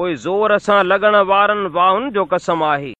پوءِ زور سان لڳڻ وارن واهن جو قسم آهي.